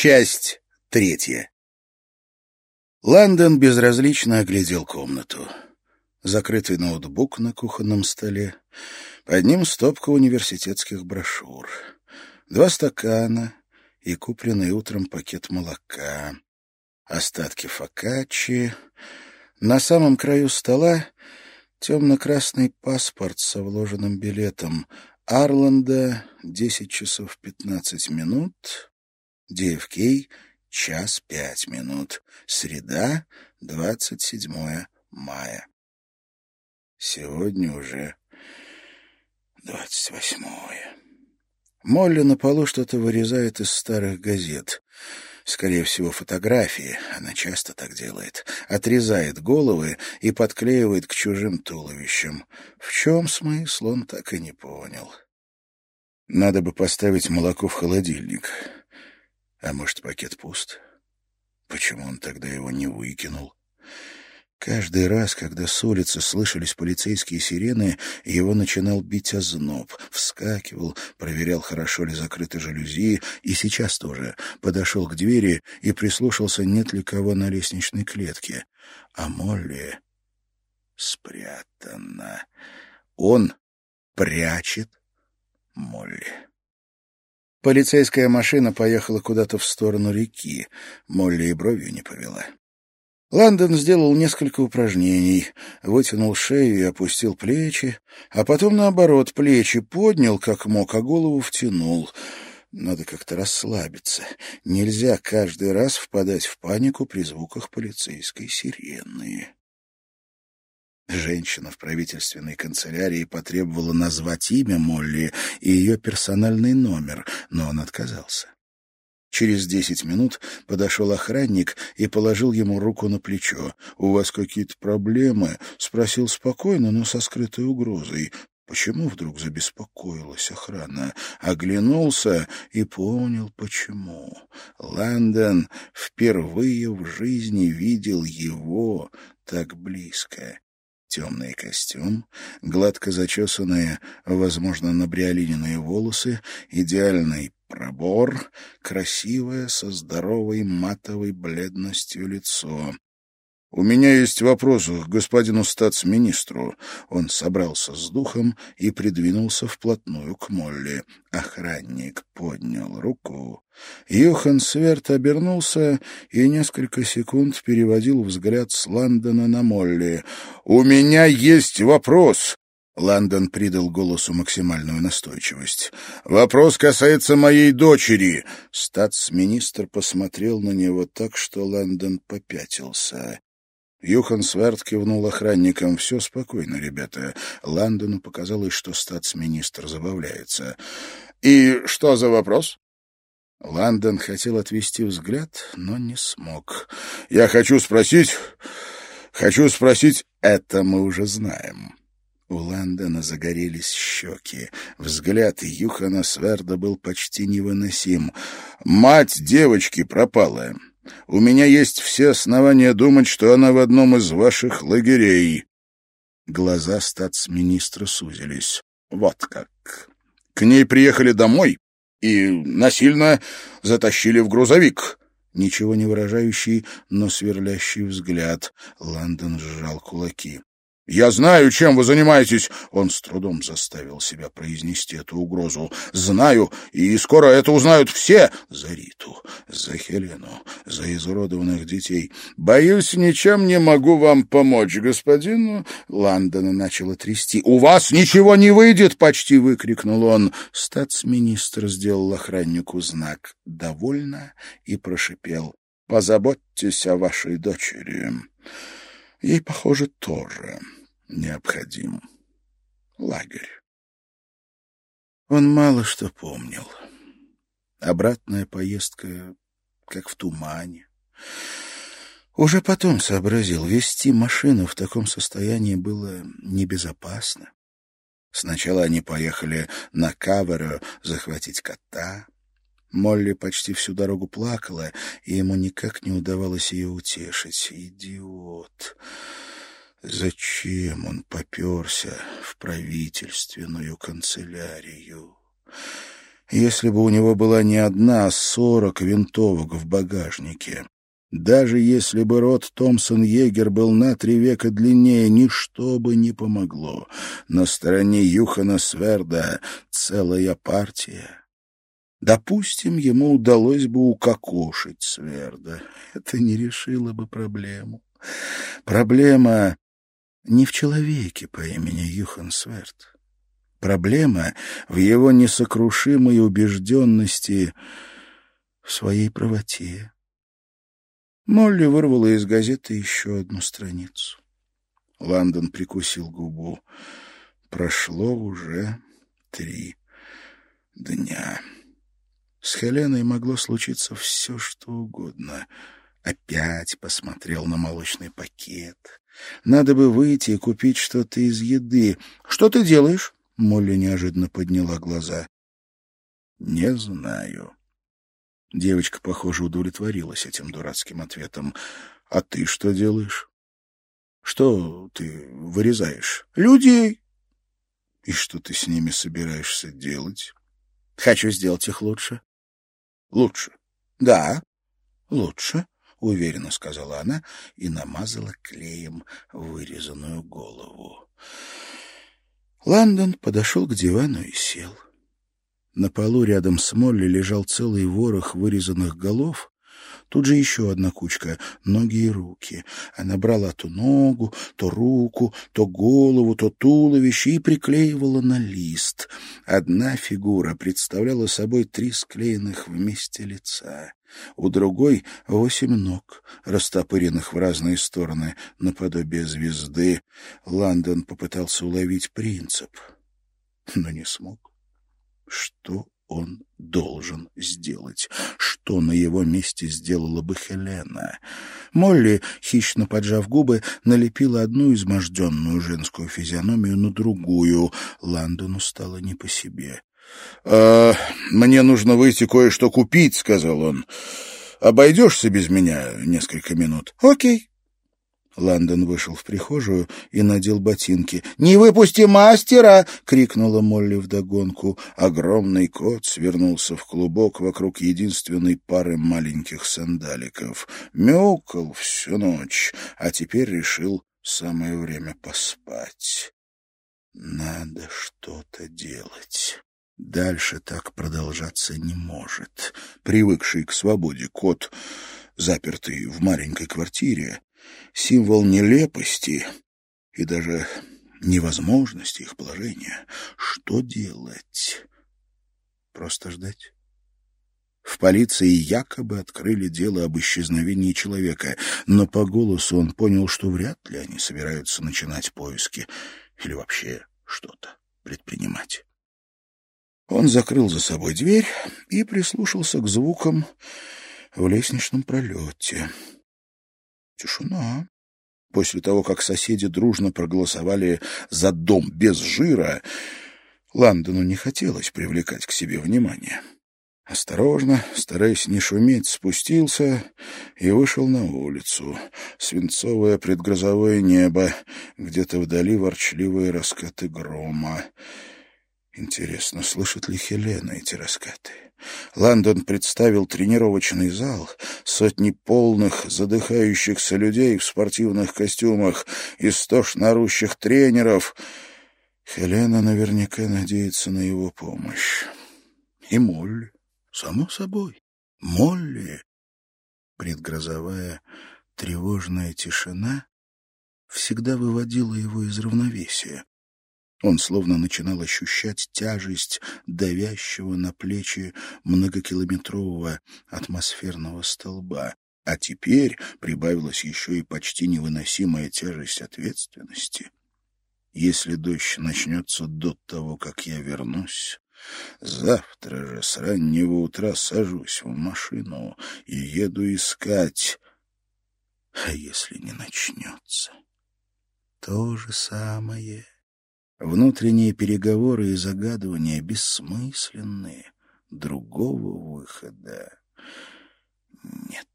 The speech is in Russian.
Часть третья. Лондон безразлично оглядел комнату. Закрытый ноутбук на кухонном столе, под ним стопка университетских брошюр, два стакана и купленный утром пакет молока, остатки фокаччи. На самом краю стола темно-красный паспорт со вложенным билетом Арланда, 10 часов 15 минут, ДФК — час пять минут. Среда, 27 мая. Сегодня уже 28 Молли на полу что-то вырезает из старых газет. Скорее всего, фотографии. Она часто так делает. Отрезает головы и подклеивает к чужим туловищам. В чем смысл, он так и не понял. Надо бы поставить молоко в холодильник. А может, пакет пуст? Почему он тогда его не выкинул? Каждый раз, когда с улицы слышались полицейские сирены, его начинал бить озноб. Вскакивал, проверял, хорошо ли закрыты жалюзи, и сейчас тоже подошел к двери и прислушался, нет ли кого на лестничной клетке. А Молли спрятана. Он прячет Молли. Полицейская машина поехала куда-то в сторону реки. Молли и бровью не повела. Лондон сделал несколько упражнений, вытянул шею и опустил плечи, а потом, наоборот, плечи поднял, как мог, а голову втянул. Надо как-то расслабиться. Нельзя каждый раз впадать в панику при звуках полицейской сирены. Женщина в правительственной канцелярии потребовала назвать имя Молли и ее персональный номер, но он отказался. Через десять минут подошел охранник и положил ему руку на плечо. «У вас какие-то проблемы?» — спросил спокойно, но со скрытой угрозой. Почему вдруг забеспокоилась охрана? Оглянулся и понял, почему. Лондон впервые в жизни видел его так близко. Темный костюм, гладко зачесанные, возможно, набриолиненные волосы, идеальный пробор, красивое, со здоровой матовой бледностью лицо. «У меня есть вопросы к господину статс-министру». Он собрался с духом и придвинулся вплотную к Молли. Охранник поднял руку. Йохан Сверт обернулся и несколько секунд переводил взгляд с Ландона на Молли. «У меня есть вопрос!» Ландон придал голосу максимальную настойчивость. «Вопрос касается моей дочери!» Статс-министр посмотрел на него так, что Ландон попятился. Юхан Сварт кивнул охранникам. «Все спокойно, ребята». Ландону показалось, что статс-министр забавляется. «И что за вопрос?» Ландон хотел отвести взгляд, но не смог. «Я хочу спросить... Хочу спросить... Это мы уже знаем». У Ландона загорелись щеки. Взгляд Юхана Сверда был почти невыносим. «Мать девочки пропала. У меня есть все основания думать, что она в одном из ваших лагерей». Глаза статс-министра сузились. «Вот как. К ней приехали домой и насильно затащили в грузовик». Ничего не выражающий, но сверлящий взгляд. Лондон сжал кулаки. «Я знаю, чем вы занимаетесь!» Он с трудом заставил себя произнести эту угрозу. «Знаю, и скоро это узнают все!» За Риту, за Хелену, за изуродованных детей. «Боюсь, ничем не могу вам помочь, господину!» Ландона начала трясти. «У вас ничего не выйдет!» — почти выкрикнул он. Статс-министр сделал охраннику знак «довольно» и прошипел. «Позаботьтесь о вашей дочери». Ей, похоже, тоже необходим лагерь. Он мало что помнил. Обратная поездка, как в тумане. Уже потом сообразил, вести машину в таком состоянии было небезопасно. Сначала они поехали на Каверо захватить кота. Молли почти всю дорогу плакала, и ему никак не удавалось ее утешить. Идиот! Зачем он поперся в правительственную канцелярию? Если бы у него была не одна, а сорок винтовок в багажнике. Даже если бы рот Томпсон-Егер был на три века длиннее, ничто бы не помогло. На стороне Юхана Сверда целая партия. Допустим, ему удалось бы укокошить Сверда. Это не решило бы проблему. Проблема не в человеке по имени Юхан Сверд. Проблема в его несокрушимой убежденности в своей правоте. Молли вырвала из газеты еще одну страницу. Лондон прикусил губу. Прошло уже три дня. С Хеленой могло случиться все, что угодно. Опять посмотрел на молочный пакет. Надо бы выйти и купить что-то из еды. Что ты делаешь? Молли неожиданно подняла глаза. «Не знаю». Девочка, похоже, удовлетворилась этим дурацким ответом. «А ты что делаешь?» «Что ты вырезаешь?» «Людей». «И что ты с ними собираешься делать?» «Хочу сделать их лучше». «Лучше?» «Да, лучше», — уверенно сказала она и намазала клеем вырезанную голову. Лондон подошел к дивану и сел. На полу рядом с Молли лежал целый ворох вырезанных голов, Тут же еще одна кучка — ноги и руки. Она брала то ногу, то руку, то голову, то туловище и приклеивала на лист. Одна фигура представляла собой три склеенных вместе лица. У другой — восемь ног, растопыренных в разные стороны, наподобие звезды. Лондон попытался уловить принцип, но не смог. Что он должен сделать? Что на его месте сделала бы Хелена? Молли, хищно поджав губы, налепила одну изможденную женскую физиономию на другую. Ландону стало не по себе. «А, «Мне нужно выйти кое-что купить», — сказал он. «Обойдешься без меня несколько минут?» «Окей». Лондон вышел в прихожую и надел ботинки. «Не выпусти мастера!» — крикнула Молли вдогонку. Огромный кот свернулся в клубок вокруг единственной пары маленьких сандаликов. Мяукал всю ночь, а теперь решил самое время поспать. Надо что-то делать. Дальше так продолжаться не может. Привыкший к свободе кот, запертый в маленькой квартире, символ нелепости и даже невозможности их положения. Что делать? Просто ждать? В полиции якобы открыли дело об исчезновении человека, но по голосу он понял, что вряд ли они собираются начинать поиски или вообще что-то предпринимать. Он закрыл за собой дверь и прислушался к звукам в лестничном пролете. Тишина. После того, как соседи дружно проголосовали за дом без жира, Ландону не хотелось привлекать к себе внимание. Осторожно, стараясь не шуметь, спустился и вышел на улицу. Свинцовое предгрозовое небо, где-то вдали ворчливые раскаты грома. Интересно, слышит ли Хелена эти раскаты? Лондон представил тренировочный зал, сотни полных, задыхающихся людей в спортивных костюмах, истошно орущих тренеров. Хелена наверняка надеется на его помощь. И Молли, само собой, Молли. Предгрозовая тревожная тишина всегда выводила его из равновесия. Он словно начинал ощущать тяжесть давящего на плечи многокилометрового атмосферного столба. А теперь прибавилась еще и почти невыносимая тяжесть ответственности. Если дождь начнется до того, как я вернусь, завтра же с раннего утра сажусь в машину и еду искать. А если не начнется? То же самое. Внутренние переговоры и загадывания бессмысленные. Другого выхода нет.